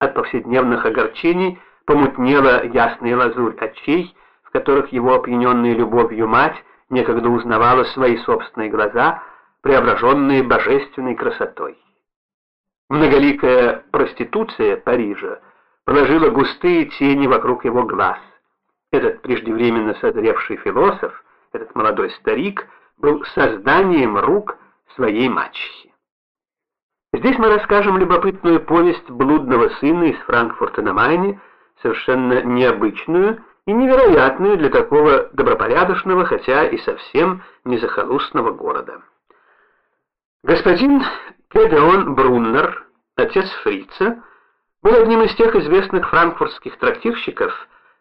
От повседневных огорчений помутнела ясная лазурь очей, в которых его опьяненная любовью мать некогда узнавала свои собственные глаза, преображенные божественной красотой. Многоликая проституция Парижа положила густые тени вокруг его глаз. Этот преждевременно созревший философ, этот молодой старик, был созданием рук своей мачехи. Здесь мы расскажем любопытную повесть блудного сына из Франкфурта на Майне, совершенно необычную и невероятную для такого добропорядочного, хотя и совсем не захолустного города. Господин Кедеон Бруннер, отец Фрица, был одним из тех известных франкфуртских трактирщиков,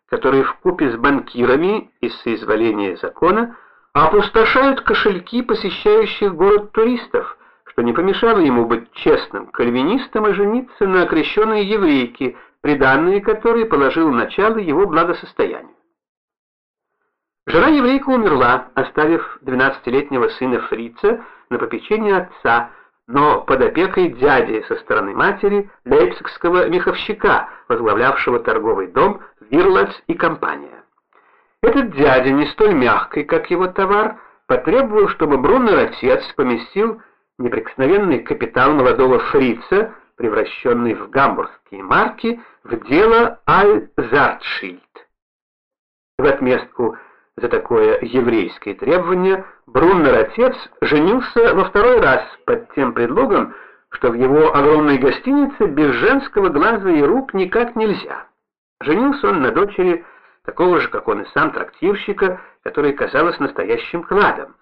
которые в купе с банкирами из соизволения закона опустошают кошельки посещающих город туристов, что не помешало ему быть честным кальвинистом и жениться на окрещенной еврейке, приданные которой положил начало его благосостоянию. Жена еврейка умерла, оставив 12-летнего сына Фрица на попечение отца, но под опекой дяди со стороны матери, лейпцигского меховщика, возглавлявшего торговый дом Вирлац и компания. Этот дядя, не столь мягкий, как его товар, потребовал, чтобы Бруннер отец поместил неприкосновенный капитал молодого фрица, превращенный в гамбургские марки, в дело Аль-Зартшильд. В отместку за такое еврейское требование Бруннер-отец женился во второй раз под тем предлогом, что в его огромной гостинице без женского глаза и рук никак нельзя. Женился он на дочери такого же, как он и сам, трактирщика, который казалось настоящим кладом.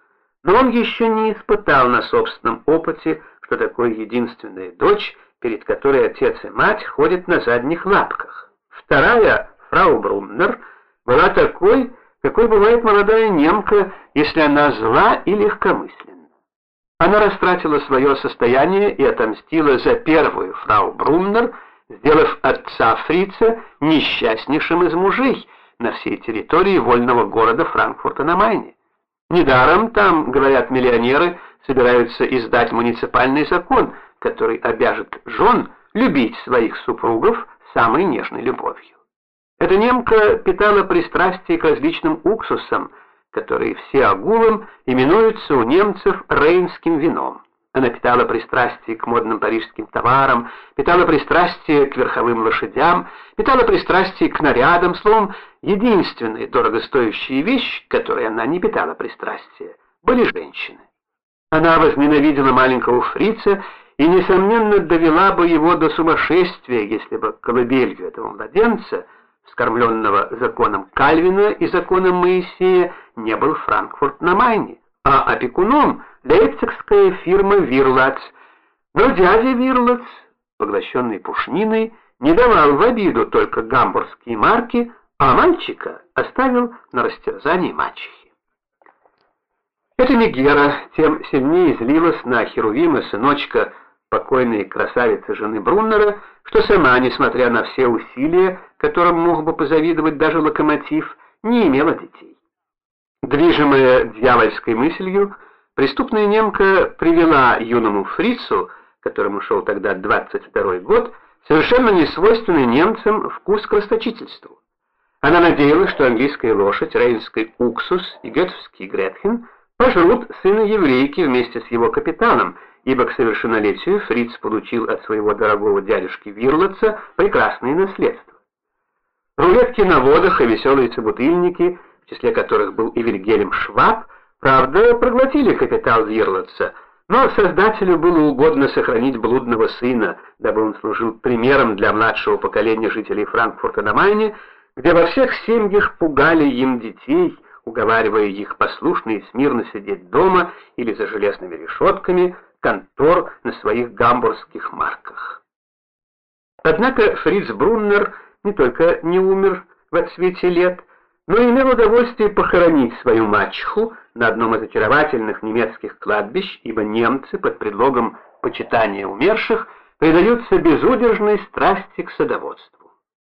Но он еще не испытал на собственном опыте, что такое единственная дочь, перед которой отец и мать ходят на задних лапках. Вторая, фрау Бруннер, была такой, какой бывает молодая немка, если она зла и легкомысленна. Она растратила свое состояние и отомстила за первую фрау Бруннер, сделав отца Фрица несчастнейшим из мужей на всей территории вольного города Франкфурта на Майне. Недаром там, говорят миллионеры, собираются издать муниципальный закон, который обяжет жен любить своих супругов самой нежной любовью. Эта немка питала пристрастие к различным уксусам, которые все огулом именуются у немцев рейнским вином. Она питала пристрастие к модным парижским товарам, питала пристрастие к верховым лошадям, питала пристрастие к нарядам, словом, единственная дорогостоящая вещь, которой она не питала пристрастия, были женщины. Она возненавидела маленького фрица и, несомненно, довела бы его до сумасшествия, если бы колыбелью этого младенца – вскормленного законом Кальвина и законом Моисея, не был Франкфурт на Майне, а опекуном лейпцигская фирма Вирлац. Но дядя Вирлац, поглощенный пушниной, не давал в обиду только гамбургские марки, а мальчика оставил на растерзании мачехи. Эта Мегера тем сильнее злилась на Херувима, сыночка покойной красавицы жены Бруннера, что сама, несмотря на все усилия, которым мог бы позавидовать даже локомотив, не имела детей. Движимая дьявольской мыслью, преступная немка привела юному фрицу, которому шел тогда 22 год, совершенно несвойственный немцам вкус к расточительству. Она надеялась, что английская лошадь, рейнский уксус и гетовский гретхен пожрут сына еврейки вместе с его капитаном, ибо к совершеннолетию Фриц получил от своего дорогого дядюшки Вирлотца прекрасное наследство. Рулетки на водах и веселые собутыльники, в числе которых был и Вильгельм Шваб, правда, проглотили капитал Вирлотца, но создателю было угодно сохранить блудного сына, дабы он служил примером для младшего поколения жителей Франкфурта на Майне, где во всех семьях пугали им детей, уговаривая их послушно и смирно сидеть дома или за железными решетками, контор на своих гамбургских марках. Однако Фриц Бруннер не только не умер в отсвете лет, но имел удовольствие похоронить свою мачеху на одном из очаровательных немецких кладбищ, ибо немцы под предлогом почитания умерших предаются безудержной страсти к садоводству.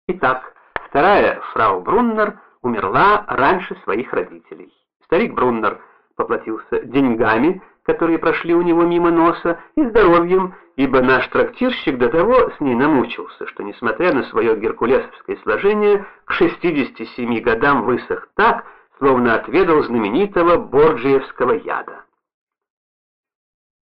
Итак, вторая фрау Бруннер умерла раньше своих родителей. Старик Бруннер поплатился деньгами, которые прошли у него мимо носа, и здоровьем, ибо наш трактирщик до того с ней намучился, что, несмотря на свое геркулесовское сложение, к 67 годам высох так, словно отведал знаменитого борджиевского яда.